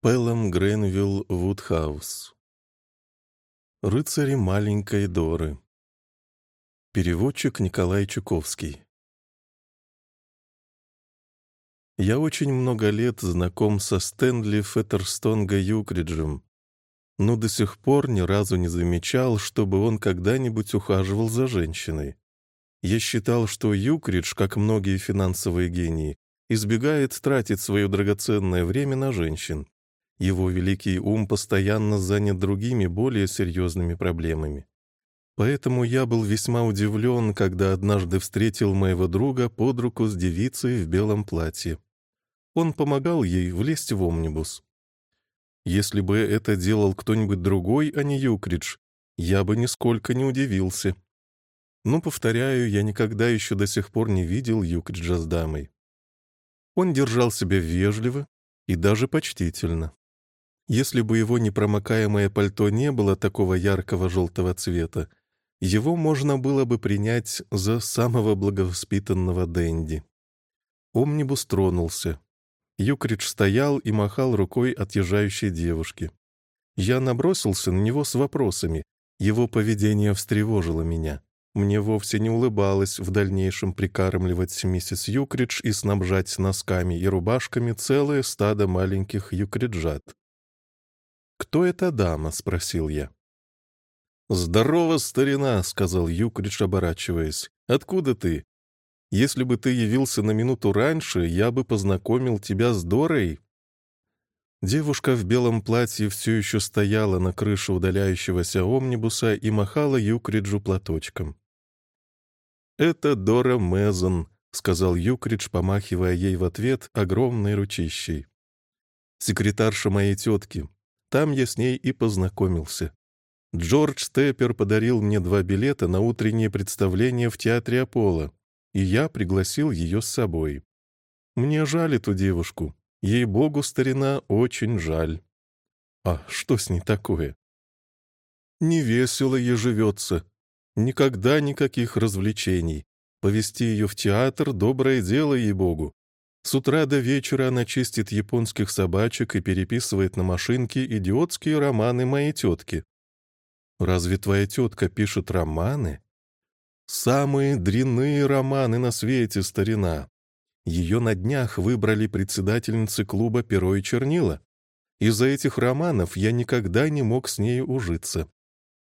Пелом Гренвилл Вудхаус. Рыцари маленькой Доры. Переводчик Николай Чуковский. Я очень много лет знаком со Стэнли Феттерстонга Юкриджем, но до сих пор ни разу не замечал, чтобы он когда-нибудь ухаживал за женщиной. Я считал, что Юкридж, как многие финансовые гении, избегает тратить свое драгоценное время на женщин. Его великий ум постоянно занят другими, более серьезными проблемами. Поэтому я был весьма удивлен, когда однажды встретил моего друга под руку с девицей в белом платье. Он помогал ей влезть в омнибус. Если бы это делал кто-нибудь другой, а не Юкридж, я бы нисколько не удивился. Но, повторяю, я никогда еще до сих пор не видел Юкриджа с дамой. Он держал себя вежливо и даже почтительно. Если бы его непромокаемое пальто не было такого яркого желтого цвета, его можно было бы принять за самого благовоспитанного Дэнди. Омнибус тронулся. Юкридж стоял и махал рукой отъезжающей девушке. Я набросился на него с вопросами. Его поведение встревожило меня. Мне вовсе не улыбалось в дальнейшем прикармливать миссис Юкридж и снабжать носками и рубашками целое стадо маленьких юкриджат. «Кто эта дама?» — спросил я. «Здорово, старина!» — сказал Юкридж, оборачиваясь. «Откуда ты? Если бы ты явился на минуту раньше, я бы познакомил тебя с Дорой». Девушка в белом платье все еще стояла на крыше удаляющегося омнибуса и махала Юкриджу платочком. «Это Дора Мезон», — сказал Юкридж, помахивая ей в ответ огромной ручищей. «Секретарша моей тетки. Там я с ней и познакомился. Джордж Степпер подарил мне два билета на утреннее представление в театре Аполло, и я пригласил ее с собой. Мне жаль эту девушку. Ей-богу, старина, очень жаль. А что с ней такое? Не весело ей живется. Никогда никаких развлечений. Повести ее в театр — доброе дело, ей-богу. С утра до вечера она чистит японских собачек и переписывает на машинке идиотские романы моей тетки. Разве твоя тетка пишет романы? Самые дрянные романы на свете, старина. Ее на днях выбрали председательницы клуба «Перо и чернила». Из-за этих романов я никогда не мог с ней ужиться.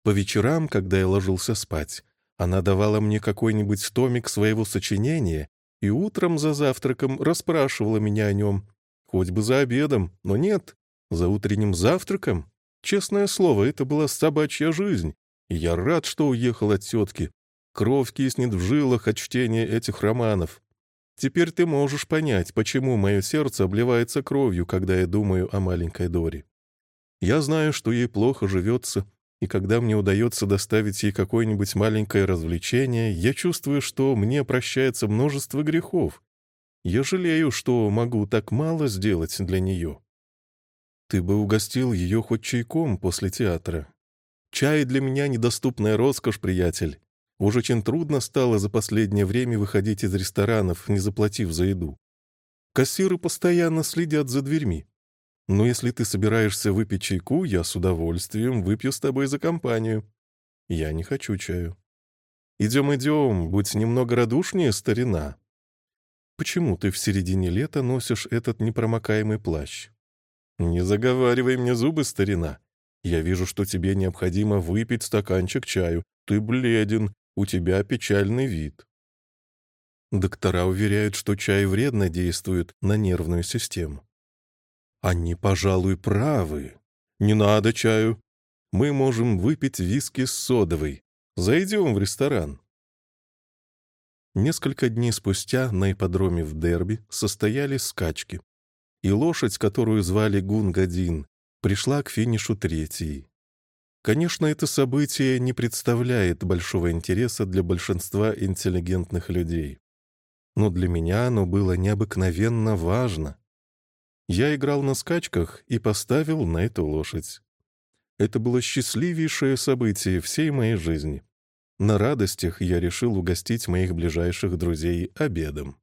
По вечерам, когда я ложился спать, она давала мне какой-нибудь томик своего сочинения и утром за завтраком расспрашивала меня о нем. Хоть бы за обедом, но нет, за утренним завтраком. Честное слово, это была собачья жизнь, и я рад, что уехал от тетки. Кровь киснет в жилах от чтения этих романов. Теперь ты можешь понять, почему мое сердце обливается кровью, когда я думаю о маленькой Доре. Я знаю, что ей плохо живется, и когда мне удается доставить ей какое-нибудь маленькое развлечение, я чувствую, что мне прощается множество грехов. Я жалею, что могу так мало сделать для нее. Ты бы угостил ее хоть чайком после театра. Чай для меня недоступная роскошь, приятель. Уж очень трудно стало за последнее время выходить из ресторанов, не заплатив за еду. Кассиры постоянно следят за дверьми. Но если ты собираешься выпить чайку, я с удовольствием выпью с тобой за компанию. Я не хочу чаю. Идем, идем, будь немного радушнее, старина. Почему ты в середине лета носишь этот непромокаемый плащ? Не заговаривай мне зубы, старина. Я вижу, что тебе необходимо выпить стаканчик чаю. Ты бледен, у тебя печальный вид. Доктора уверяют, что чай вредно действует на нервную систему. Они, пожалуй, правы. Не надо чаю. Мы можем выпить виски с содовой. Зайдем в ресторан. Несколько дней спустя на ипподроме в Дерби состоялись скачки, и лошадь, которую звали Гунгадин, пришла к финишу третьей. Конечно, это событие не представляет большого интереса для большинства интеллигентных людей. Но для меня оно было необыкновенно важно. Я играл на скачках и поставил на эту лошадь. Это было счастливейшее событие всей моей жизни. На радостях я решил угостить моих ближайших друзей обедом.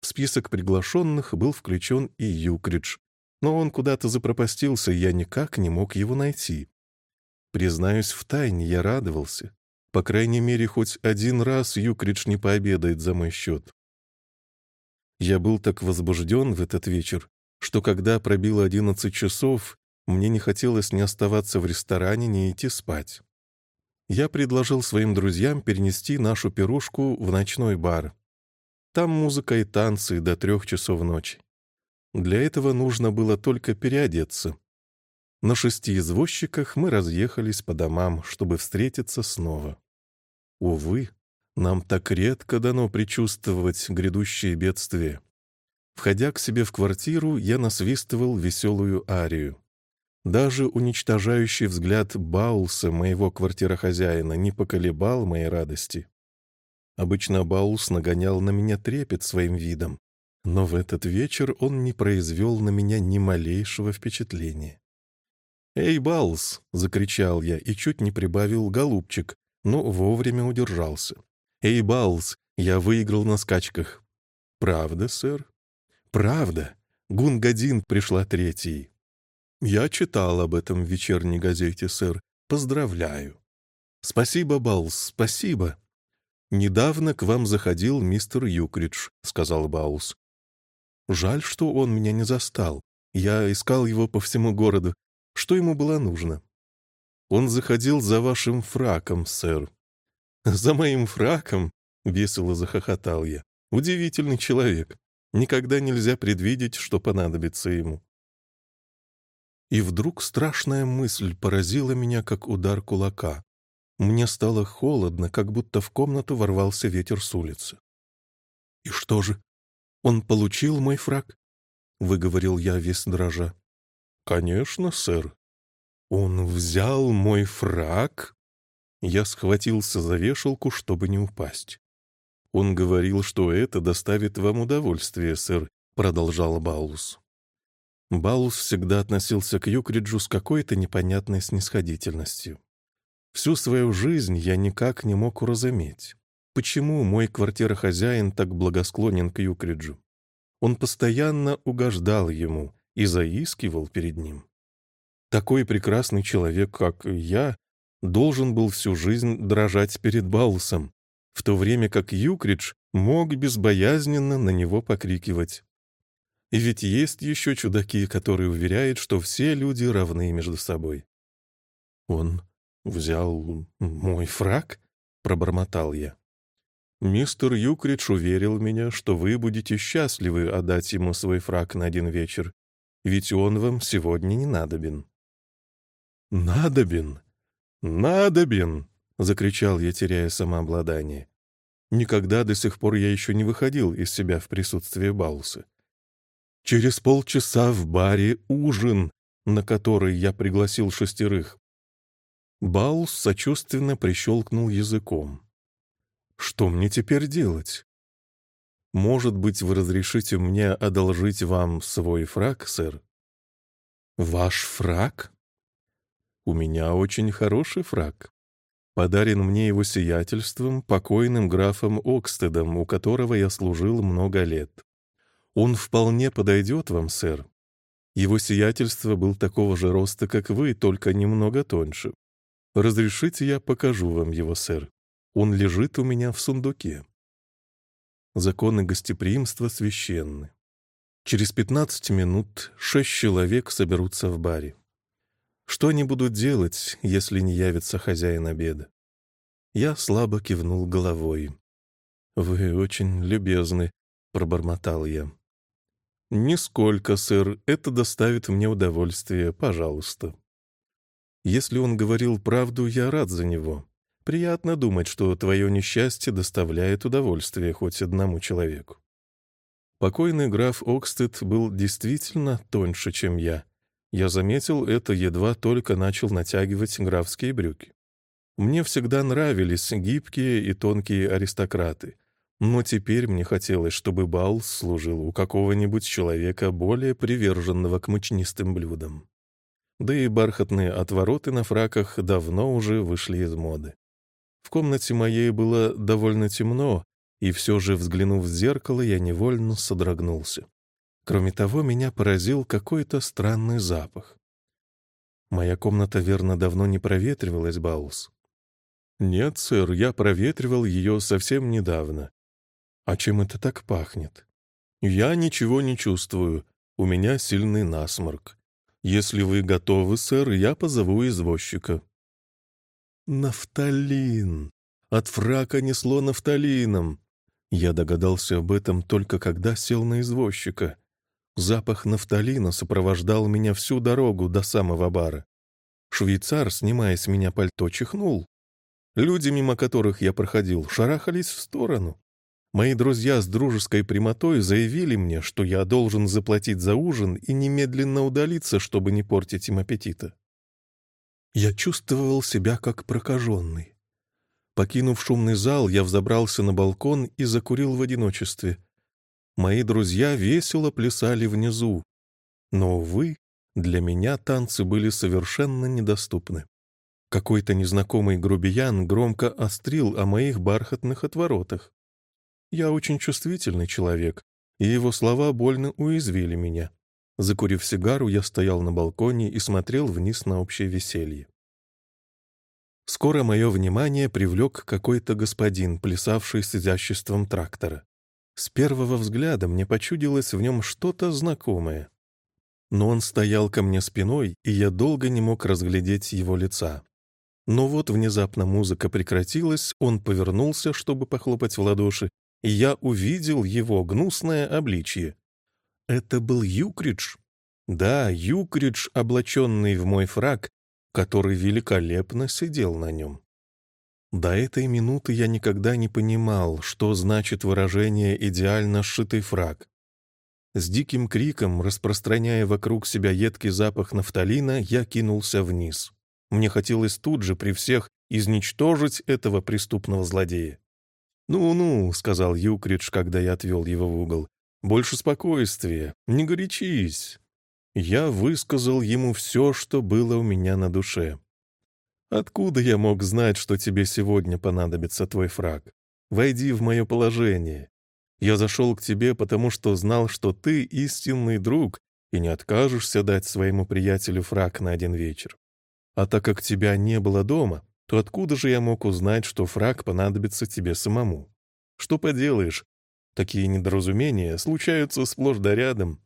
В список приглашенных был включен и Юкридж, но он куда-то запропастился, и я никак не мог его найти. Признаюсь, втайне я радовался. По крайней мере, хоть один раз Юкридж не пообедает за мой счет. Я был так возбужден в этот вечер, что когда пробило одиннадцать часов, мне не хотелось ни оставаться в ресторане, ни идти спать. Я предложил своим друзьям перенести нашу пирушку в ночной бар. Там музыка и танцы до трех часов ночи. Для этого нужно было только переодеться. На шести извозчиках мы разъехались по домам, чтобы встретиться снова. Увы, нам так редко дано предчувствовать грядущие бедствия. Входя к себе в квартиру, я насвистывал веселую арию. Даже уничтожающий взгляд Баулса, моего квартирохозяина, не поколебал моей радости. Обычно Баулс нагонял на меня трепет своим видом, но в этот вечер он не произвел на меня ни малейшего впечатления. «Эй, Баулс!» — закричал я и чуть не прибавил «голубчик», но вовремя удержался. «Эй, Баулс, я выиграл на скачках». «Правда, сэр?» «Правда. Гунгадин пришла третьей». «Я читал об этом в вечерней газете, сэр. Поздравляю». «Спасибо, Баулс, спасибо». «Недавно к вам заходил мистер Юкридж», — сказал Баулс. «Жаль, что он меня не застал. Я искал его по всему городу. Что ему было нужно?» «Он заходил за вашим фраком, сэр». «За моим фраком?» — весело захохотал я. «Удивительный человек. Никогда нельзя предвидеть, что понадобится ему». И вдруг страшная мысль поразила меня, как удар кулака. Мне стало холодно, как будто в комнату ворвался ветер с улицы. «И что же? Он получил мой фраг?» — выговорил я весь дрожа. «Конечно, сэр. Он взял мой фраг?» Я схватился за вешалку, чтобы не упасть. «Он говорил, что это доставит вам удовольствие, сэр», — продолжал Баулус. Баулус всегда относился к Юкриджу с какой-то непонятной снисходительностью. Всю свою жизнь я никак не мог уразуметь, почему мой квартирохозяин так благосклонен к Юкриджу. Он постоянно угождал ему и заискивал перед ним. Такой прекрасный человек, как я, должен был всю жизнь дрожать перед Баулсом, в то время как Юкридж мог безбоязненно на него покрикивать. И ведь есть еще чудаки, которые уверяют, что все люди равны между собой. «Он взял мой фраг?» — пробормотал я. «Мистер Юкридж уверил меня, что вы будете счастливы отдать ему свой фраг на один вечер, ведь он вам сегодня не надобен». «Надобен! Надобен!» — закричал я, теряя самообладание. Никогда до сих пор я еще не выходил из себя в присутствии Бауса. Через полчаса в баре ужин, на который я пригласил шестерых. Баус сочувственно прищелкнул языком. «Что мне теперь делать?» «Может быть, вы разрешите мне одолжить вам свой фраг, сэр?» «Ваш фраг?» «У меня очень хороший фраг. Подарен мне его сиятельством, покойным графом Окстедом, у которого я служил много лет. Он вполне подойдет вам, сэр. Его сиятельство был такого же роста, как вы, только немного тоньше. Разрешите, я покажу вам его, сэр. Он лежит у меня в сундуке. Законы гостеприимства священны. Через пятнадцать минут шесть человек соберутся в баре. Что они будут делать, если не явится хозяин обеда? Я слабо кивнул головой. «Вы очень любезны», — пробормотал я. «Нисколько, сэр. Это доставит мне удовольствие. Пожалуйста». Если он говорил правду, я рад за него. Приятно думать, что твое несчастье доставляет удовольствие хоть одному человеку. Покойный граф Окстед был действительно тоньше, чем я. Я заметил это, едва только начал натягивать графские брюки. Мне всегда нравились гибкие и тонкие аристократы, но теперь мне хотелось, чтобы бал служил у какого-нибудь человека более приверженного к мучнистым блюдам. Да и бархатные отвороты на фраках давно уже вышли из моды. В комнате моей было довольно темно, и все же, взглянув в зеркало, я невольно содрогнулся. Кроме того, меня поразил какой-то странный запах. Моя комната, верно, давно не проветривалась, Баус. Нет, сэр, я проветривал ее совсем недавно. А чем это так пахнет? Я ничего не чувствую. У меня сильный насморк. Если вы готовы, сэр, я позову извозчика. Нафталин! От фрака несло нафталином. Я догадался об этом только когда сел на извозчика. Запах нафталина сопровождал меня всю дорогу до самого бара. Швейцар, снимая с меня пальто, чихнул. Люди, мимо которых я проходил, шарахались в сторону. Мои друзья с дружеской прямотой заявили мне, что я должен заплатить за ужин и немедленно удалиться, чтобы не портить им аппетита. Я чувствовал себя как прокаженный. Покинув шумный зал, я взобрался на балкон и закурил в одиночестве. Мои друзья весело плясали внизу. Но, увы, для меня танцы были совершенно недоступны. Какой-то незнакомый грубиян громко острил о моих бархатных отворотах. Я очень чувствительный человек, и его слова больно уязвили меня. Закурив сигару, я стоял на балконе и смотрел вниз на общее веселье. Скоро мое внимание привлек какой-то господин, плясавший с изяществом трактора. С первого взгляда мне почудилось в нем что-то знакомое. Но он стоял ко мне спиной, и я долго не мог разглядеть его лица. Но вот внезапно музыка прекратилась, он повернулся, чтобы похлопать в ладоши, и я увидел его гнусное обличье. Это был Юкридж. Да, Юкридж, облаченный в мой фраг, который великолепно сидел на нем. До этой минуты я никогда не понимал, что значит выражение «идеально сшитый фраг». С диким криком, распространяя вокруг себя едкий запах нафталина, я кинулся вниз. Мне хотелось тут же при всех изничтожить этого преступного злодея. «Ну-ну», — сказал Юкридж, когда я отвел его в угол, — «больше спокойствия, не горячись». Я высказал ему все, что было у меня на душе. Откуда я мог знать, что тебе сегодня понадобится твой фраг? Войди в мое положение. Я зашел к тебе, потому что знал, что ты истинный друг и не откажешься дать своему приятелю фраг на один вечер. А так как тебя не было дома, то откуда же я мог узнать, что фраг понадобится тебе самому? Что поделаешь, такие недоразумения случаются сплошь да рядом.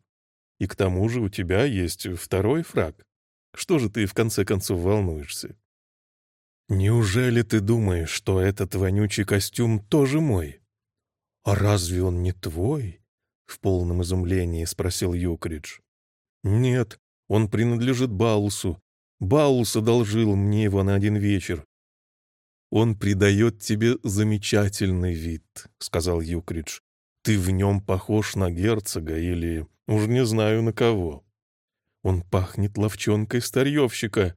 И к тому же у тебя есть второй фраг. Что же ты в конце концов волнуешься? «Неужели ты думаешь, что этот вонючий костюм тоже мой?» «А разве он не твой?» — в полном изумлении спросил Юкридж. «Нет, он принадлежит Баусу. Баус одолжил мне его на один вечер. «Он придает тебе замечательный вид», — сказал Юкридж. «Ты в нем похож на герцога или уж не знаю на кого. Он пахнет ловчонкой старьевщика,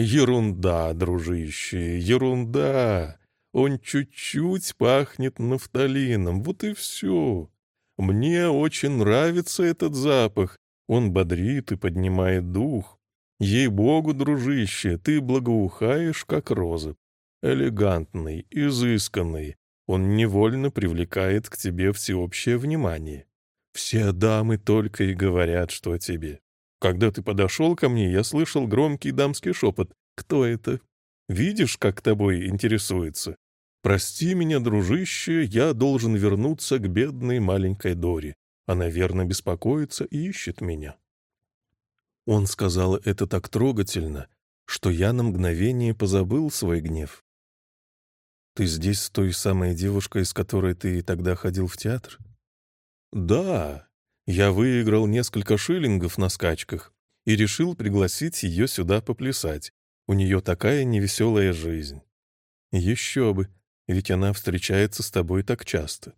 Ерунда, дружище, ерунда. Он чуть-чуть пахнет нафталином, вот и все. Мне очень нравится этот запах. Он бодрит и поднимает дух. Ей-богу, дружище, ты благоухаешь, как роза. Элегантный, изысканный. Он невольно привлекает к тебе всеобщее внимание. Все дамы только и говорят, что тебе. Когда ты подошел ко мне, я слышал громкий дамский шепот. «Кто это? Видишь, как тобой интересуется? Прости меня, дружище, я должен вернуться к бедной маленькой Дори. Она верно беспокоится и ищет меня». Он сказал это так трогательно, что я на мгновение позабыл свой гнев. «Ты здесь с той самой девушкой, с которой ты тогда ходил в театр?» «Да, я выиграл несколько шиллингов на скачках и решил пригласить ее сюда поплясать. У нее такая невеселая жизнь. Еще бы, ведь она встречается с тобой так часто.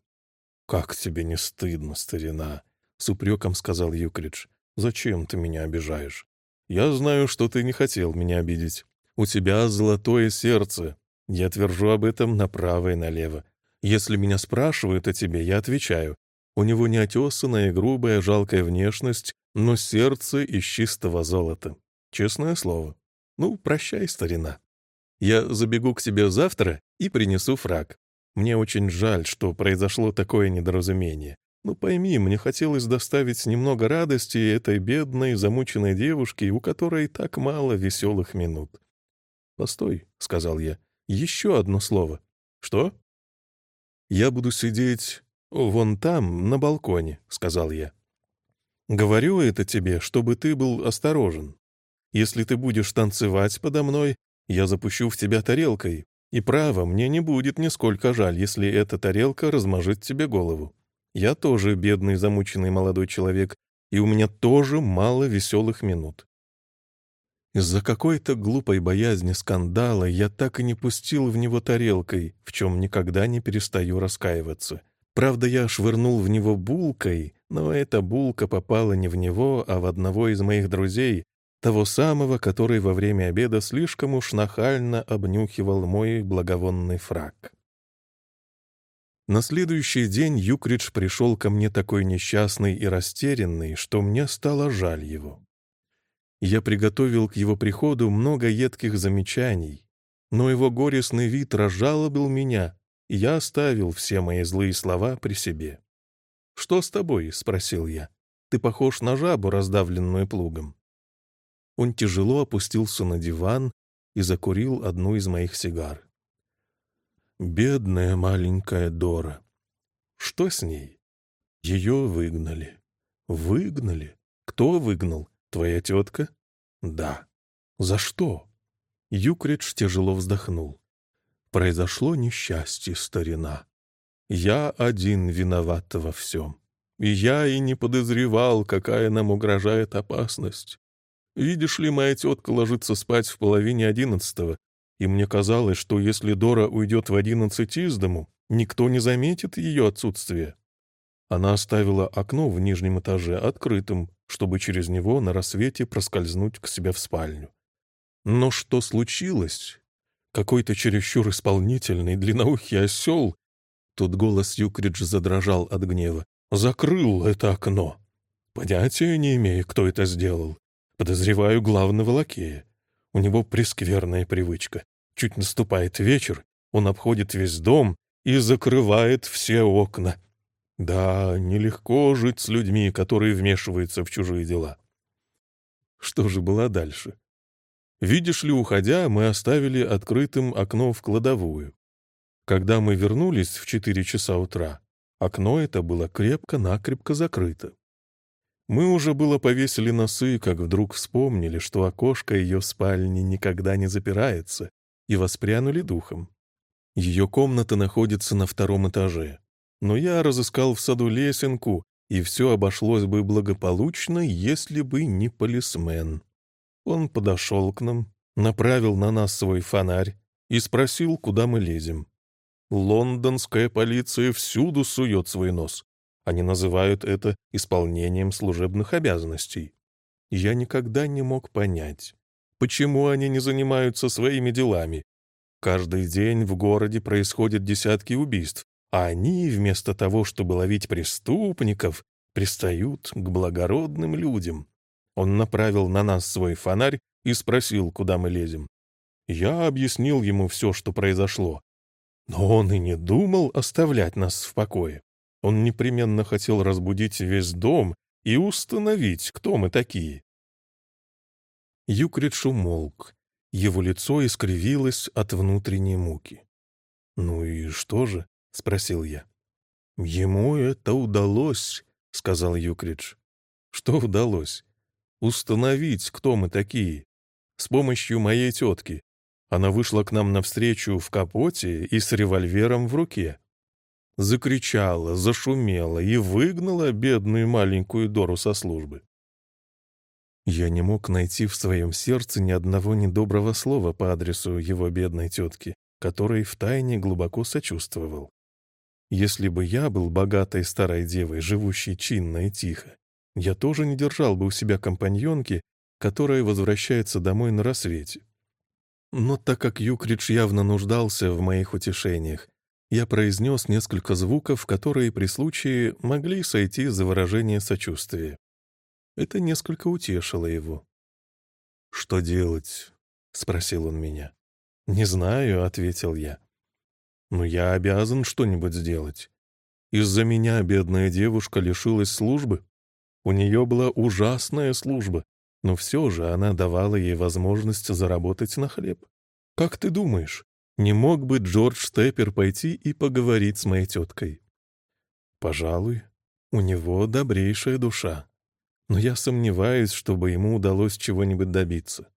«Как тебе не стыдно, старина?» — с упреком сказал Юкридж. «Зачем ты меня обижаешь? Я знаю, что ты не хотел меня обидеть. У тебя золотое сердце. Я твержу об этом направо и налево. Если меня спрашивают о тебе, я отвечаю. У него неотесанная, грубая, жалкая внешность, но сердце из чистого золота. Честное слово. Ну, прощай, старина. Я забегу к тебе завтра и принесу фраг. Мне очень жаль, что произошло такое недоразумение. Ну пойми, мне хотелось доставить немного радости этой бедной, замученной девушке, у которой так мало веселых минут. «Постой», — сказал я, — «еще одно слово». «Что?» «Я буду сидеть вон там, на балконе», — сказал я. «Говорю это тебе, чтобы ты был осторожен. Если ты будешь танцевать подо мной, я запущу в тебя тарелкой, и право, мне не будет нисколько жаль, если эта тарелка размажет тебе голову. Я тоже бедный замученный молодой человек, и у меня тоже мало веселых минут. Из-за какой-то глупой боязни скандала я так и не пустил в него тарелкой, в чем никогда не перестаю раскаиваться. Правда, я швырнул в него булкой, но эта булка попала не в него, а в одного из моих друзей, того самого, который во время обеда слишком уж нахально обнюхивал мой благовонный фраг. На следующий день Юкридж пришел ко мне такой несчастный и растерянный, что мне стало жаль его. Я приготовил к его приходу много едких замечаний, но его горестный вид разжалобил меня, я оставил все мои злые слова при себе. «Что с тобой?» — спросил я. «Ты похож на жабу, раздавленную плугом». Он тяжело опустился на диван и закурил одну из моих сигар. Бедная маленькая Дора. Что с ней? Ее выгнали. Выгнали? Кто выгнал? Твоя тетка? Да. За что? Юкридж тяжело вздохнул. Произошло несчастье, старина. Я один виноват во всем. И я и не подозревал, какая нам угрожает опасность. Видишь ли, моя тетка ложится спать в половине одиннадцатого, и мне казалось, что если Дора уйдет в одиннадцать из дому, никто не заметит ее отсутствие. Она оставила окно в нижнем этаже открытым, чтобы через него на рассвете проскользнуть к себе в спальню. Но что случилось? Какой-то чересчур исполнительный, длинноухий осел, тут голос Юкридж задрожал от гнева, закрыл это окно. Понятия не имею, кто это сделал. Подозреваю главного лакея. У него прескверная привычка. Чуть наступает вечер, он обходит весь дом и закрывает все окна. Да, нелегко жить с людьми, которые вмешиваются в чужие дела. Что же было дальше? Видишь ли, уходя, мы оставили открытым окно в кладовую. Когда мы вернулись в четыре часа утра, окно это было крепко-накрепко закрыто. Мы уже было повесили носы, как вдруг вспомнили, что окошко ее спальни никогда не запирается, и воспрянули духом. Ее комната находится на втором этаже. Но я разыскал в саду лесенку, и все обошлось бы благополучно, если бы не полисмен. Он подошел к нам, направил на нас свой фонарь и спросил, куда мы лезем. Лондонская полиция всюду сует свой нос. Они называют это исполнением служебных обязанностей. Я никогда не мог понять, почему они не занимаются своими делами. Каждый день в городе происходят десятки убийств, а они, вместо того, чтобы ловить преступников, пристают к благородным людям. Он направил на нас свой фонарь и спросил, куда мы лезем. Я объяснил ему все, что произошло. Но он и не думал оставлять нас в покое. Он непременно хотел разбудить весь дом и установить, кто мы такие. Юкридж умолк. Его лицо искривилось от внутренней муки. «Ну и что же?» — спросил я. «Ему это удалось», — сказал Юкридж. «Что удалось?» «Установить, кто мы такие. С помощью моей тетки. Она вышла к нам навстречу в капоте и с револьвером в руке закричала, зашумела и выгнала бедную маленькую Дору со службы. Я не мог найти в своем сердце ни одного недоброго слова по адресу его бедной тетки, которой втайне глубоко сочувствовал. Если бы я был богатой старой девой, живущей чинно и тихо, я тоже не держал бы у себя компаньонки, которая возвращается домой на рассвете. Но так как Юкридж явно нуждался в моих утешениях, я произнес несколько звуков, которые при случае могли сойти за выражение сочувствия. Это несколько утешило его. «Что делать?» — спросил он меня. «Не знаю», — ответил я. «Но я обязан что-нибудь сделать. Из-за меня бедная девушка лишилась службы. У нее была ужасная служба, но все же она давала ей возможность заработать на хлеб. Как ты думаешь, не мог бы Джордж Степпер пойти и поговорить с моей теткой? Пожалуй, у него добрейшая душа. Но я сомневаюсь, чтобы ему удалось чего-нибудь добиться.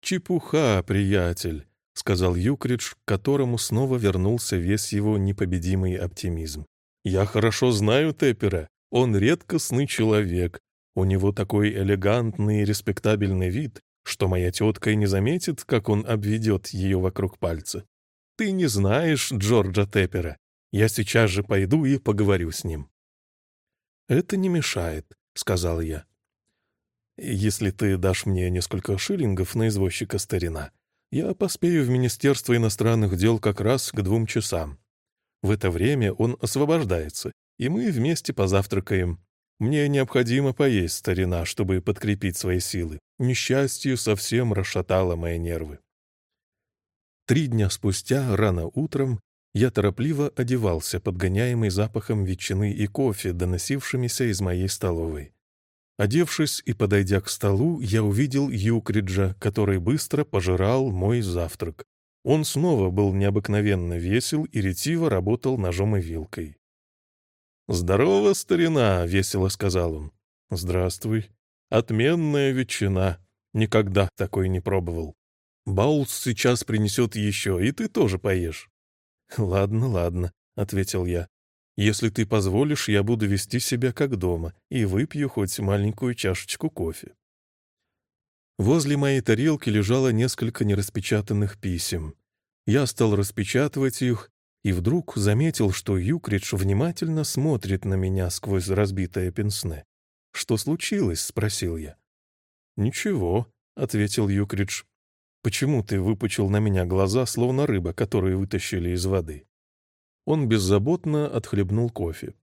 «Чепуха, приятель», — сказал Юкридж, к которому снова вернулся весь его непобедимый оптимизм. «Я хорошо знаю Теппера. Он редкостный человек. У него такой элегантный и респектабельный вид, что моя тетка и не заметит, как он обведет ее вокруг пальца. Ты не знаешь Джорджа Теппера. Я сейчас же пойду и поговорю с ним». «Это не мешает», — сказал я. «Если ты дашь мне несколько шиллингов на извозчика старина, я поспею в Министерство иностранных дел как раз к двум часам. В это время он освобождается, и мы вместе позавтракаем. Мне необходимо поесть старина, чтобы подкрепить свои силы. Несчастье совсем расшатало мои нервы. Три дня спустя, рано утром, я торопливо одевался, подгоняемый запахом ветчины и кофе, доносившимися из моей столовой. Одевшись и подойдя к столу, я увидел Юкриджа, который быстро пожирал мой завтрак. Он снова был необыкновенно весел и ретиво работал ножом и вилкой. «Здорово, старина!» — весело сказал он. «Здравствуй. Отменная ветчина. Никогда такой не пробовал. Баулс сейчас принесет еще, и ты тоже поешь». «Ладно, ладно», — ответил я. «Если ты позволишь, я буду вести себя как дома и выпью хоть маленькую чашечку кофе». Возле моей тарелки лежало несколько нераспечатанных писем. Я стал распечатывать их и вдруг заметил, что Юкридж внимательно смотрит на меня сквозь разбитое пенсне. «Что случилось?» — спросил я. «Ничего», — ответил Юкридж. Почему ты выпучил на меня глаза, словно рыба, которую вытащили из воды?» Он беззаботно отхлебнул кофе.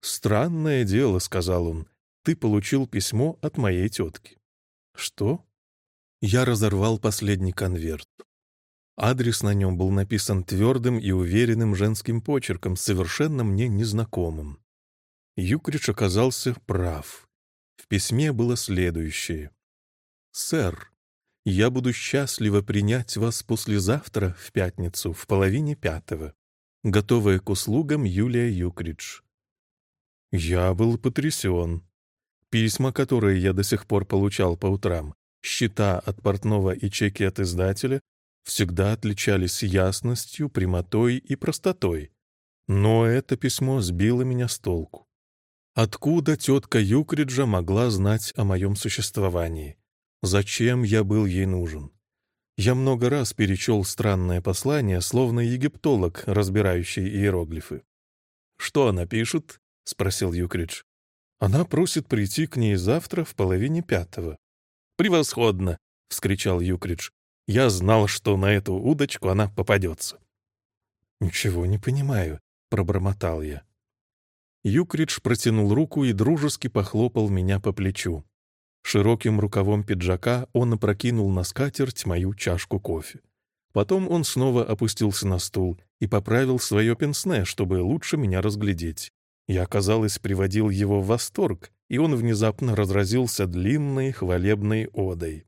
«Странное дело», — сказал он. «Ты получил письмо от моей тетки». «Что?» Я разорвал последний конверт. Адрес на нем был написан твердым и уверенным женским почерком, совершенно мне незнакомым. Юкрич оказался прав. В письме было следующее. «Сэр, я буду счастлива принять вас послезавтра, в пятницу, в половине пятого. Готовая к услугам Юлия Юкридж. Я был потрясен. Письма, которые я до сих пор получал по утрам, счета от портного и чеки от издателя, всегда отличались ясностью, прямотой и простотой. Но это письмо сбило меня с толку. Откуда тетка Юкриджа могла знать о моем существовании? Зачем я был ей нужен? Я много раз перечел странное послание, словно египтолог, разбирающий иероглифы. «Что она пишет?» — спросил Юкридж. «Она просит прийти к ней завтра в половине пятого». «Превосходно!» — вскричал Юкридж. «Я знал, что на эту удочку она попадется». «Ничего не понимаю», — пробормотал я. Юкридж протянул руку и дружески похлопал меня по плечу. Широким рукавом пиджака он опрокинул на скатерть мою чашку кофе. Потом он снова опустился на стул и поправил свое пенсне, чтобы лучше меня разглядеть. Я, казалось, приводил его в восторг, и он внезапно разразился длинной хвалебной одой.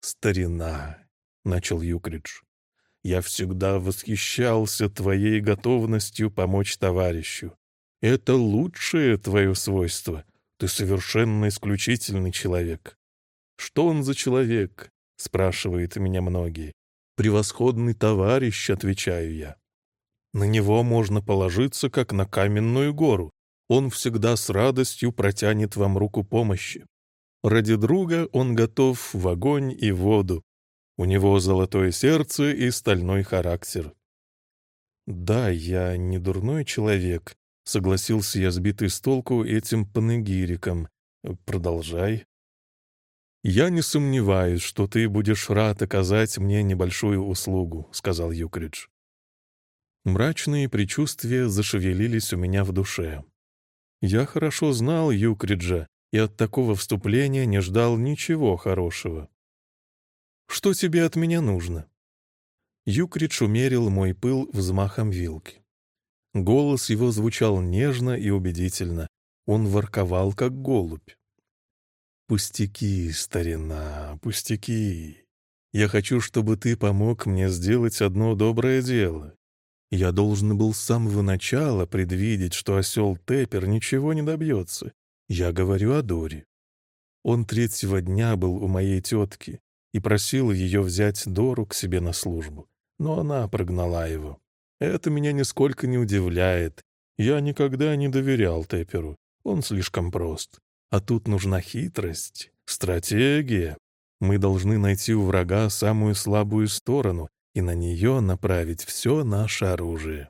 «Старина», — начал Юкридж, — «я всегда восхищался твоей готовностью помочь товарищу. Это лучшее твое свойство — ты совершенно исключительный человек. Что он за человек? Спрашивают меня многие. Превосходный товарищ, отвечаю я. На него можно положиться, как на каменную гору. Он всегда с радостью протянет вам руку помощи. Ради друга он готов в огонь и воду. У него золотое сердце и стальной характер. Да, я не дурной человек, Согласился я, сбитый с толку этим панегириком. Продолжай. «Я не сомневаюсь, что ты будешь рад оказать мне небольшую услугу», — сказал Юкридж. Мрачные предчувствия зашевелились у меня в душе. Я хорошо знал Юкриджа и от такого вступления не ждал ничего хорошего. «Что тебе от меня нужно?» Юкридж умерил мой пыл взмахом вилки. Голос его звучал нежно и убедительно. Он ворковал, как голубь. «Пустяки, старина, пустяки. Я хочу, чтобы ты помог мне сделать одно доброе дело. Я должен был с самого начала предвидеть, что осел Теппер ничего не добьется. Я говорю о Доре. Он третьего дня был у моей тетки и просил ее взять Дору к себе на службу, но она прогнала его. Это меня нисколько не удивляет. Я никогда не доверял Тепперу. Он слишком прост. А тут нужна хитрость, стратегия. Мы должны найти у врага самую слабую сторону и на нее направить все наше оружие.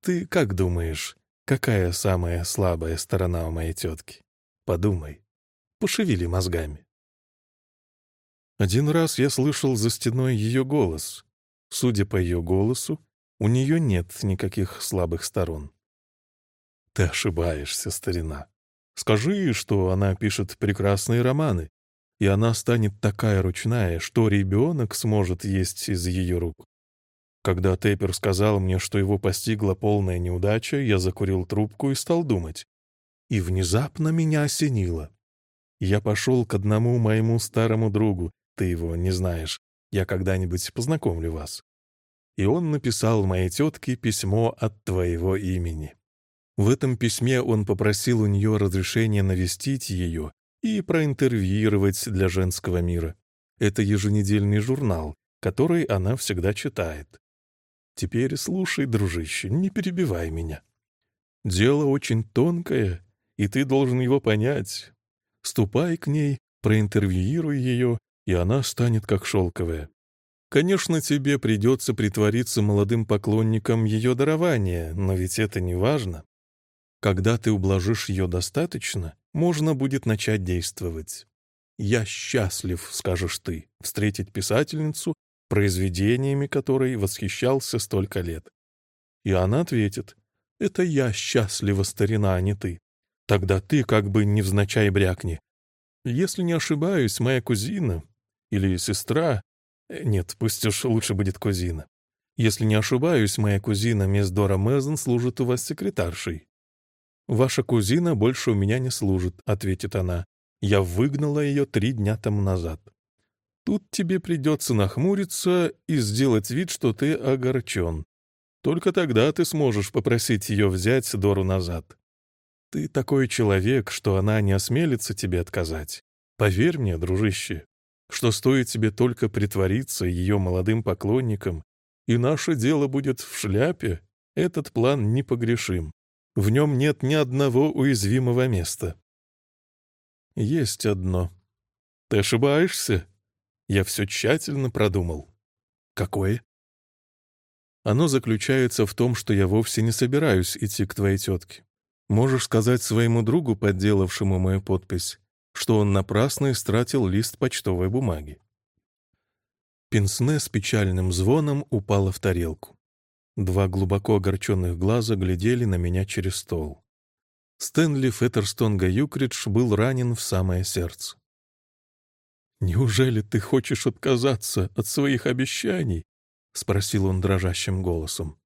Ты как думаешь, какая самая слабая сторона у моей тетки? Подумай. Пошевели мозгами. Один раз я слышал за стеной ее голос. Судя по ее голосу, у нее нет никаких слабых сторон. Ты ошибаешься, старина. Скажи, что она пишет прекрасные романы, и она станет такая ручная, что ребенок сможет есть из ее рук. Когда Тейпер сказал мне, что его постигла полная неудача, я закурил трубку и стал думать. И внезапно меня осенило. Я пошел к одному моему старому другу, ты его не знаешь, я когда-нибудь познакомлю вас и он написал моей тетке письмо от твоего имени. В этом письме он попросил у нее разрешения навестить ее и проинтервьюировать для женского мира. Это еженедельный журнал, который она всегда читает. Теперь слушай, дружище, не перебивай меня. Дело очень тонкое, и ты должен его понять. Ступай к ней, проинтервьюируй ее, и она станет как шелковая. Конечно, тебе придется притвориться молодым поклонником ее дарования, но ведь это не важно. Когда ты ублажишь ее достаточно, можно будет начать действовать. «Я счастлив», — скажешь ты, — встретить писательницу, произведениями которой восхищался столько лет. И она ответит, «Это я счастлива, старина, а не ты». Тогда ты как бы невзначай брякни. Если не ошибаюсь, моя кузина или сестра Э, нет, пусть уж лучше будет кузина. Если не ошибаюсь, моя кузина, мисс Дора Мэзен, служит у вас секретаршей. «Ваша кузина больше у меня не служит», — ответит она. «Я выгнала ее три дня тому назад». Тут тебе придется нахмуриться и сделать вид, что ты огорчен. Только тогда ты сможешь попросить ее взять Дору назад. Ты такой человек, что она не осмелится тебе отказать. Поверь мне, дружище, что стоит тебе только притвориться ее молодым поклонником, и наше дело будет в шляпе, этот план непогрешим. В нем нет ни одного уязвимого места. Есть одно. Ты ошибаешься? Я все тщательно продумал. Какое? Оно заключается в том, что я вовсе не собираюсь идти к твоей тетке. Можешь сказать своему другу, подделавшему мою подпись, что он напрасно истратил лист почтовой бумаги. Пенсне с печальным звоном упала в тарелку. Два глубоко огорченных глаза глядели на меня через стол. Стэнли Феттерстонга Юкридж был ранен в самое сердце. «Неужели ты хочешь отказаться от своих обещаний?» — спросил он дрожащим голосом.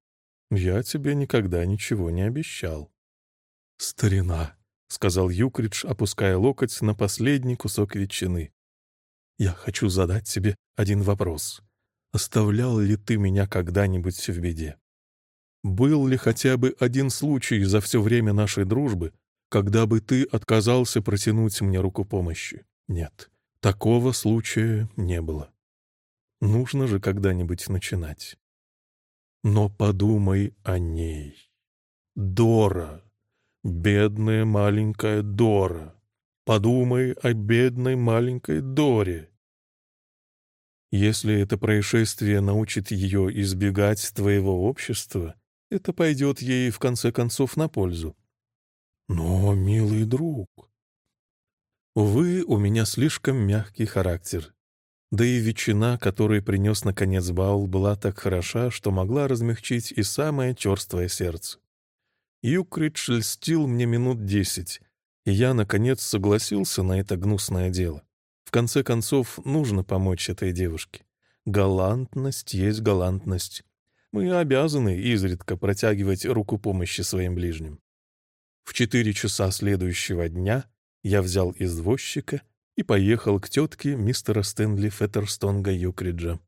«Я тебе никогда ничего не обещал». «Старина, — сказал Юкридж, опуская локоть на последний кусок ветчины. «Я хочу задать тебе один вопрос. Оставлял ли ты меня когда-нибудь в беде? Был ли хотя бы один случай за все время нашей дружбы, когда бы ты отказался протянуть мне руку помощи? Нет, такого случая не было. Нужно же когда-нибудь начинать. Но подумай о ней. Дора!» Бедная маленькая Дора. Подумай о бедной маленькой Доре. Если это происшествие научит ее избегать твоего общества, это пойдет ей в конце концов на пользу. Но, милый друг... Увы, у меня слишком мягкий характер. Да и ветчина, которую принес наконец Баул, была так хороша, что могла размягчить и самое черствое сердце. Юкридж льстил мне минут десять, и я, наконец, согласился на это гнусное дело. В конце концов, нужно помочь этой девушке. Галантность есть галантность. Мы обязаны изредка протягивать руку помощи своим ближним. В четыре часа следующего дня я взял извозчика и поехал к тетке мистера Стэнли Феттерстонга Юкриджа.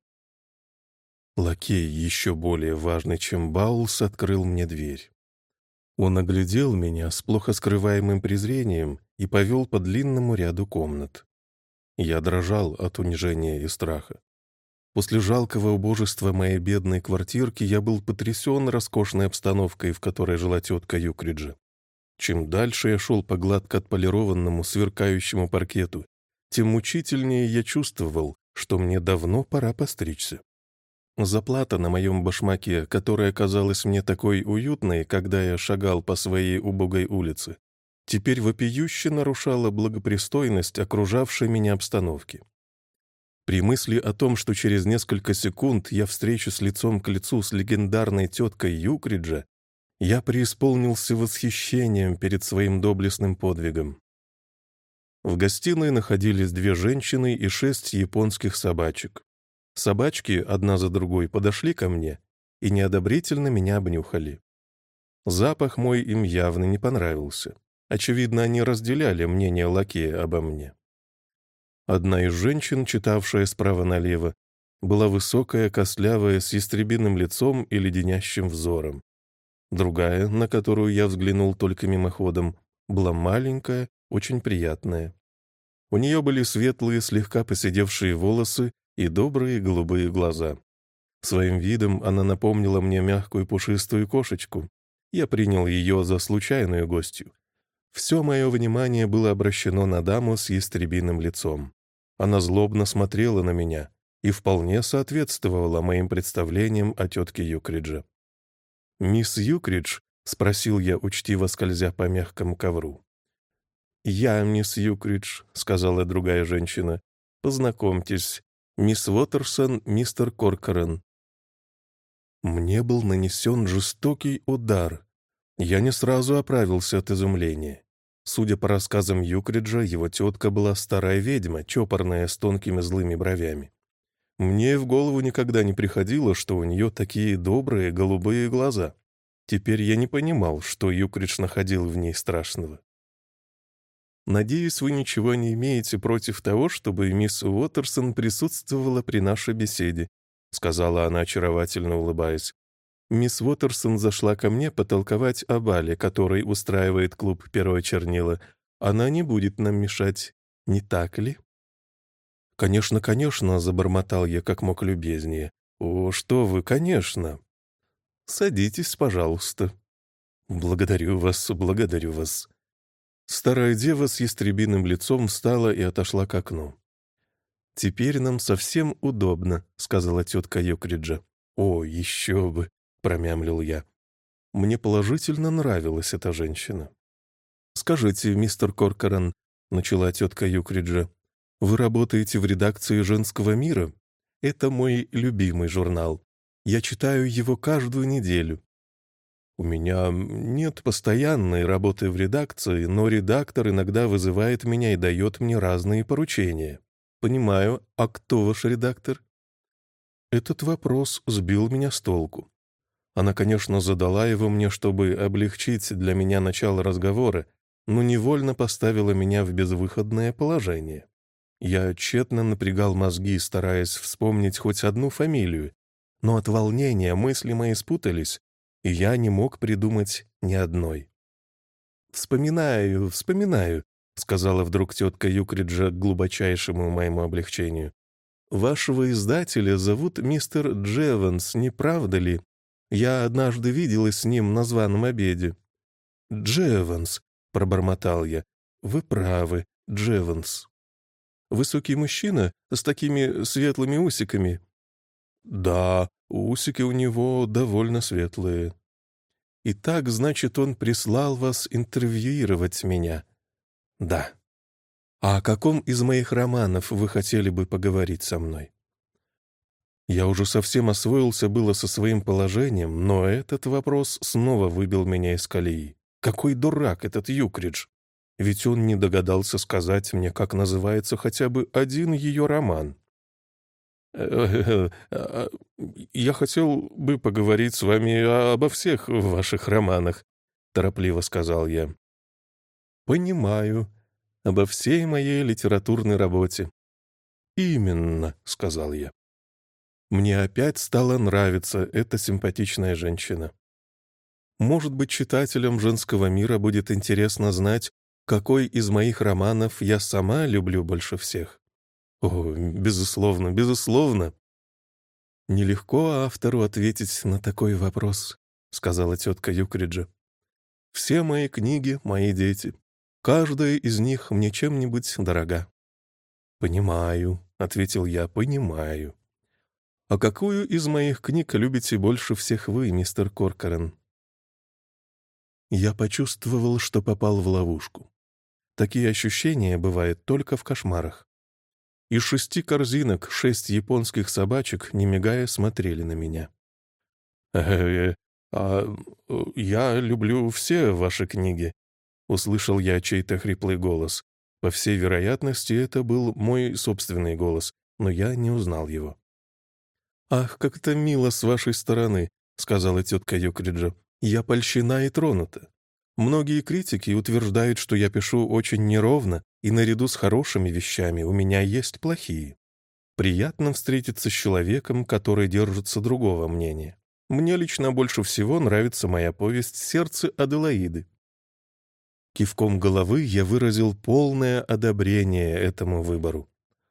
Лакей, еще более важный, чем Баулс, открыл мне дверь. Он оглядел меня с плохо скрываемым презрением и повел по длинному ряду комнат. Я дрожал от унижения и страха. После жалкого убожества моей бедной квартирки я был потрясен роскошной обстановкой, в которой жила тетка Юкриджа. Чем дальше я шел по гладко отполированному, сверкающему паркету, тем мучительнее я чувствовал, что мне давно пора постричься. Заплата на моем башмаке, которая казалась мне такой уютной, когда я шагал по своей убогой улице, теперь вопиюще нарушала благопристойность окружавшей меня обстановки. При мысли о том, что через несколько секунд я встречусь лицом к лицу с легендарной теткой Юкриджа, я преисполнился восхищением перед своим доблестным подвигом. В гостиной находились две женщины и шесть японских собачек. Собачки одна за другой подошли ко мне и неодобрительно меня обнюхали. Запах мой им явно не понравился. Очевидно, они разделяли мнение лакея обо мне. Одна из женщин, читавшая справа налево, была высокая, костлявая, с ястребиным лицом и леденящим взором. Другая, на которую я взглянул только мимоходом, была маленькая, очень приятная. У нее были светлые, слегка поседевшие волосы и добрые голубые глаза. Своим видом она напомнила мне мягкую пушистую кошечку. Я принял ее за случайную гостью. Все мое внимание было обращено на даму с ястребиным лицом. Она злобно смотрела на меня и вполне соответствовала моим представлениям о тетке Юкридже. «Мисс Юкридж?» — спросил я, учтиво скользя по мягкому ковру. «Я мисс Юкридж», — сказала другая женщина. «Познакомьтесь, мисс Уотерсон, мистер Коркорен». Мне был нанесен жестокий удар. Я не сразу оправился от изумления. Судя по рассказам Юкриджа, его тетка была старая ведьма, чопорная, с тонкими злыми бровями. Мне в голову никогда не приходило, что у нее такие добрые голубые глаза. Теперь я не понимал, что Юкридж находил в ней страшного. «Надеюсь, вы ничего не имеете против того, чтобы мисс Уотерсон присутствовала при нашей беседе», сказала она, очаровательно улыбаясь. Мисс Уотерсон зашла ко мне потолковать о бале, который устраивает клуб «Перо чернила». Она не будет нам мешать, не так ли? «Конечно, конечно», — забормотал я как мог любезнее. «О, что вы, конечно!» «Садитесь, пожалуйста». «Благодарю вас, благодарю вас». Старая дева с ястребиным лицом встала и отошла к окну. «Теперь нам совсем удобно», — сказала тетка Йокриджа. «О, еще бы! — промямлил я. Мне положительно нравилась эта женщина. «Скажите, мистер Коркоран», — начала тетка Юкриджа, «вы работаете в редакции «Женского мира»? Это мой любимый журнал. Я читаю его каждую неделю. У меня нет постоянной работы в редакции, но редактор иногда вызывает меня и дает мне разные поручения. Понимаю, а кто ваш редактор? Этот вопрос сбил меня с толку. Она, конечно, задала его мне, чтобы облегчить для меня начало разговора, но невольно поставила меня в безвыходное положение. Я тщетно напрягал мозги, стараясь вспомнить хоть одну фамилию, но от волнения мысли мои спутались, и я не мог придумать ни одной. «Вспоминаю, вспоминаю», — сказала вдруг тетка Юкриджа к глубочайшему моему облегчению. «Вашего издателя зовут мистер Джеванс, не правда ли?» Я однажды виделась с ним на званом обеде». «Джеванс», — пробормотал я. «Вы правы, Джеванс». «Высокий мужчина с такими светлыми усиками?» «Да, усики у него довольно светлые». «И так, значит, он прислал вас интервьюировать меня?» «Да». «А о каком из моих романов вы хотели бы поговорить со мной?» Я уже совсем освоился было со своим положением, но этот вопрос снова выбил меня из колеи. Какой дурак этот Юкридж! Ведь он не догадался сказать мне, как называется хотя бы один ее роман. «Э, э, «Я хотел бы поговорить с вами обо всех ваших романах», — торопливо сказал я. «Понимаю. Обо всей моей литературной работе». «Именно», — сказал я. Мне опять стала нравиться эта симпатичная женщина. Может быть, читателям женского мира будет интересно знать, какой из моих романов я сама люблю больше всех. О, безусловно, безусловно. Нелегко автору ответить на такой вопрос, сказала тетка Юкриджа. Все мои книги — мои дети. Каждая из них мне чем-нибудь дорога. «Понимаю», — ответил я, — «понимаю». «А какую из моих книг любите больше всех вы, мистер Коркорен?» Я почувствовал, что попал в ловушку. Такие ощущения бывают только в кошмарах. Из шести корзинок шесть японских собачек, не мигая, смотрели на меня. «Э, а я люблю все ваши книги», — услышал я чей-то хриплый голос. По всей вероятности, это был мой собственный голос, но я не узнал его. «Ах, как это мило с вашей стороны», — сказала тетка Юкриджа. «Я польщена и тронута. Многие критики утверждают, что я пишу очень неровно, и наряду с хорошими вещами у меня есть плохие. Приятно встретиться с человеком, который держится другого мнения. Мне лично больше всего нравится моя повесть «Сердце Аделаиды». Кивком головы я выразил полное одобрение этому выбору.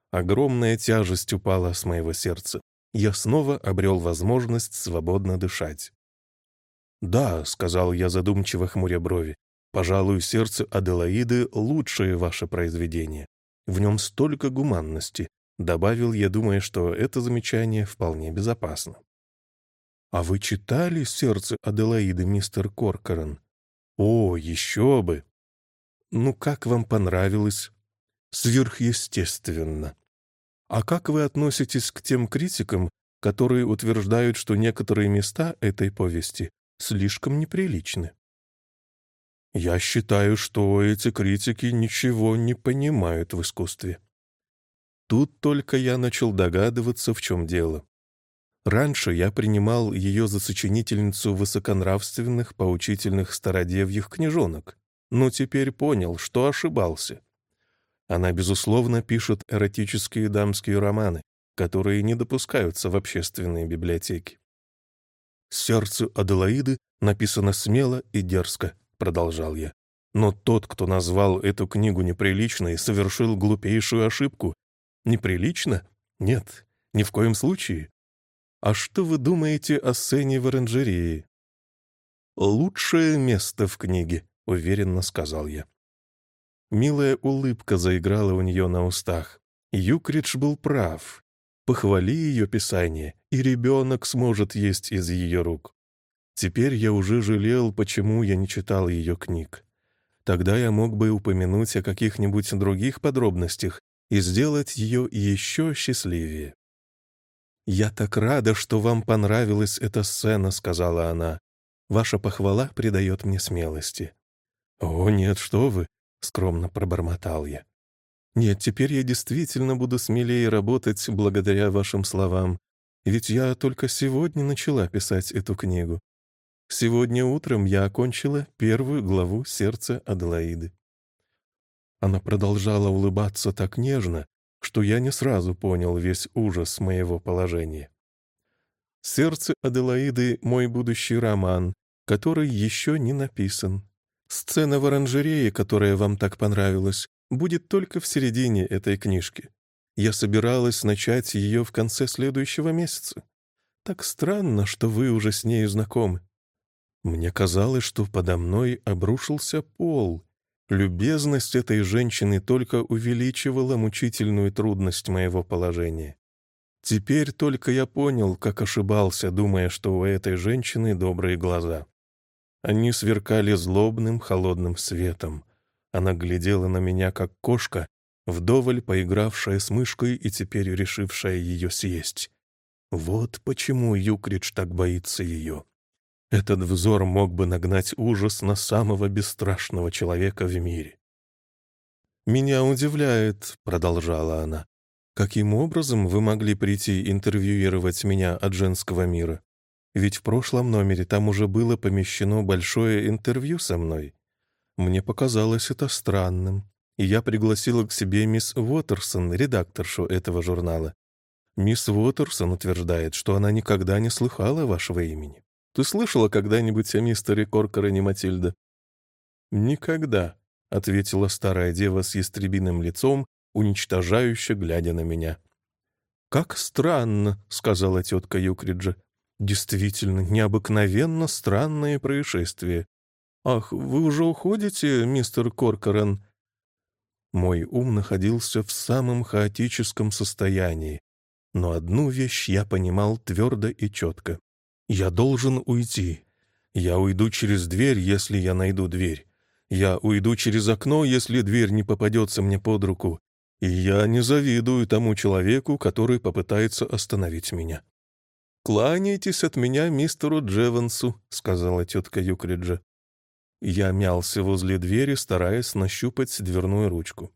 Огромная тяжесть упала с моего сердца. Я снова обрел возможность свободно дышать. «Да», — сказал я задумчиво хмуря брови, «пожалуй, сердце Аделаиды — лучшее ваше произведение. В нем столько гуманности», — добавил я, думая, что это замечание вполне безопасно. «А вы читали «Сердце Аделаиды», мистер Коркоран?» «О, еще бы!» «Ну, как вам понравилось?» «Сверхъестественно». «А как вы относитесь к тем критикам, которые утверждают, что некоторые места этой повести слишком неприличны. Я считаю, что эти критики ничего не понимают в искусстве. Тут только я начал догадываться, в чем дело. Раньше я принимал ее за сочинительницу высоконравственных, поучительных стародевьих книжонок, но теперь понял, что ошибался. Она, безусловно, пишет эротические дамские романы, которые не допускаются в общественные библиотеки. «Сердце Аделаиды написано смело и дерзко», — продолжал я. «Но тот, кто назвал эту книгу неприличной, совершил глупейшую ошибку. Неприлично? Нет, ни в коем случае. А что вы думаете о сцене в оранжерее?» «Лучшее место в книге», — уверенно сказал я. Милая улыбка заиграла у нее на устах. Юкридж был прав. Похвали ее писание, и ребенок сможет есть из ее рук. Теперь я уже жалел, почему я не читал ее книг. Тогда я мог бы упомянуть о каких-нибудь других подробностях и сделать ее еще счастливее. «Я так рада, что вам понравилась эта сцена», — сказала она. «Ваша похвала придает мне смелости». «О, нет, что вы!» — скромно пробормотал я. Нет, теперь я действительно буду смелее работать благодаря вашим словам, ведь я только сегодня начала писать эту книгу. Сегодня утром я окончила первую главу «Сердца Аделаиды». Она продолжала улыбаться так нежно, что я не сразу понял весь ужас моего положения. «Сердце Аделаиды» — мой будущий роман, который еще не написан. Сцена в оранжерее, которая вам так понравилась, будет только в середине этой книжки. Я собиралась начать ее в конце следующего месяца. Так странно, что вы уже с нею знакомы. Мне казалось, что подо мной обрушился пол. Любезность этой женщины только увеличивала мучительную трудность моего положения. Теперь только я понял, как ошибался, думая, что у этой женщины добрые глаза. Они сверкали злобным, холодным светом. Она глядела на меня, как кошка, вдоволь поигравшая с мышкой и теперь решившая ее съесть. Вот почему Юкридж так боится ее. Этот взор мог бы нагнать ужас на самого бесстрашного человека в мире. «Меня удивляет», — продолжала она, — Каким образом вы могли прийти интервьюировать меня от женского мира? Ведь в прошлом номере там уже было помещено большое интервью со мной. Мне показалось это странным, и я пригласила к себе мисс Уотерсон, редакторшу этого журнала. Мисс Уотерсон утверждает, что она никогда не слыхала вашего имени. Ты слышала когда-нибудь о мистере Коркорене, Матильда?» «Никогда», — ответила старая дева с ястребиным лицом, уничтожающе глядя на меня. «Как странно», — сказала тетка Юкриджа. «Действительно, необыкновенно странное происшествие. Ах, вы уже уходите, мистер Коркорен?» Мой ум находился в самом хаотическом состоянии, но одну вещь я понимал твердо и четко. Я должен уйти. Я уйду через дверь, если я найду дверь. Я уйду через окно, если дверь не попадется мне под руку. И я не завидую тому человеку, который попытается остановить меня. «Кланяйтесь от меня мистеру Джевансу», — сказала тетка Юкриджа. Я мялся возле двери, стараясь нащупать дверную ручку.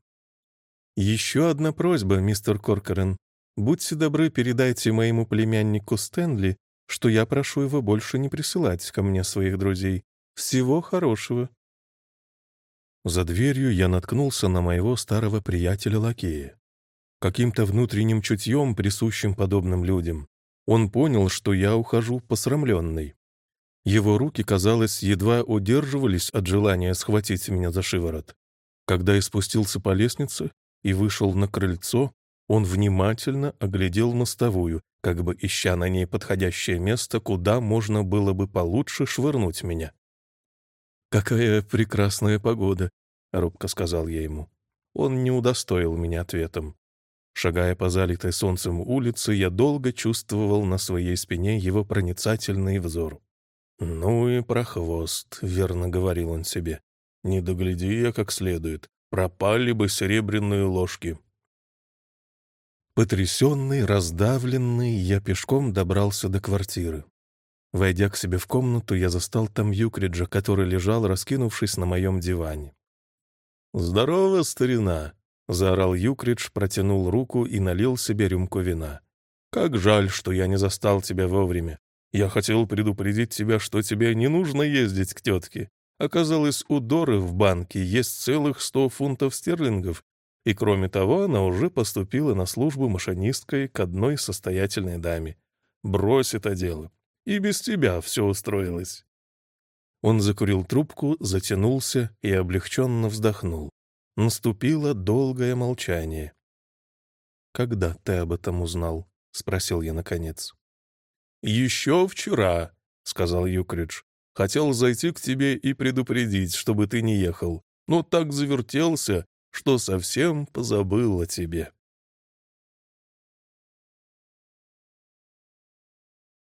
«Еще одна просьба, мистер Коркорен. Будьте добры, передайте моему племяннику Стэнли, что я прошу его больше не присылать ко мне своих друзей. Всего хорошего». За дверью я наткнулся на моего старого приятеля-лакея. Каким-то внутренним чутьем, присущим подобным людям, он понял, что я ухожу посрамленный. Его руки, казалось, едва удерживались от желания схватить меня за шиворот. Когда я спустился по лестнице и вышел на крыльцо, он внимательно оглядел мостовую, как бы ища на ней подходящее место, куда можно было бы получше швырнуть меня. «Какая прекрасная погода!» — робко сказал я ему. Он не удостоил меня ответом. Шагая по залитой солнцем улице, я долго чувствовал на своей спине его проницательный взор. «Ну и прохвост», — верно говорил он себе. «Не догляди я как следует. Пропали бы серебряные ложки». Потрясенный, раздавленный, я пешком добрался до квартиры. Войдя к себе в комнату, я застал там Юкриджа, который лежал, раскинувшись на моем диване. «Здорово, старина!» — заорал Юкридж, протянул руку и налил себе рюмку вина. «Как жаль, что я не застал тебя вовремя. Я хотел предупредить тебя, что тебе не нужно ездить к тетке. Оказалось, у Доры в банке есть целых сто фунтов стерлингов, и кроме того, она уже поступила на службу машинисткой к одной состоятельной даме. Брось это дело. И без тебя все устроилось. Он закурил трубку, затянулся и облегченно вздохнул. Наступило долгое молчание. «Когда ты об этом узнал?» — спросил я наконец. «Еще вчера», — сказал Юкридж. «Хотел зайти к тебе и предупредить, чтобы ты не ехал, но так завертелся, что совсем позабыл о тебе».